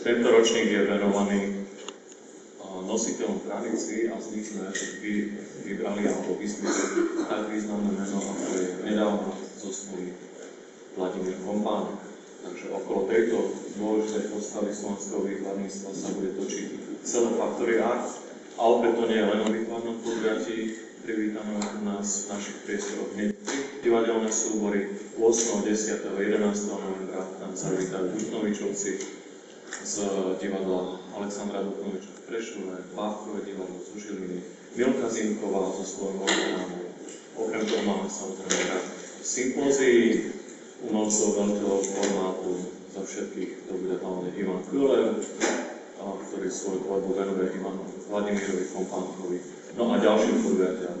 Tento ročník je venovaný nositeľom tradícií a nich sme vy, vybrali alebo vysvetlili tak významné meno, ako je nedávno zosnulý Vladimír Kompán. Takže okolo tejto dôležitej postavy slovenského výtvarníctva sa bude točiť celé Factory Art. A opäť to nie je len o výtvarnom podujatí, privítame nás v našich priestoroch divadelné súbory 8., 10. a 11. novembra. Tam sa vítajú Dutnovičovci z divadla Alexandra Dutnoviča v Prešove, Bávkové divadlo z Žiliny, Milka Zimková so svojím orgánom. Okrem toho máme samozrejme sympózií, umelcov veľkého formátu za všetkých, to bude hlavne Ivan Kulev, ktorý svoju tvorbu venuje Ivanu Vladimírovi Kompánkovi. No a ďalším podujatiam,